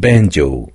banjo.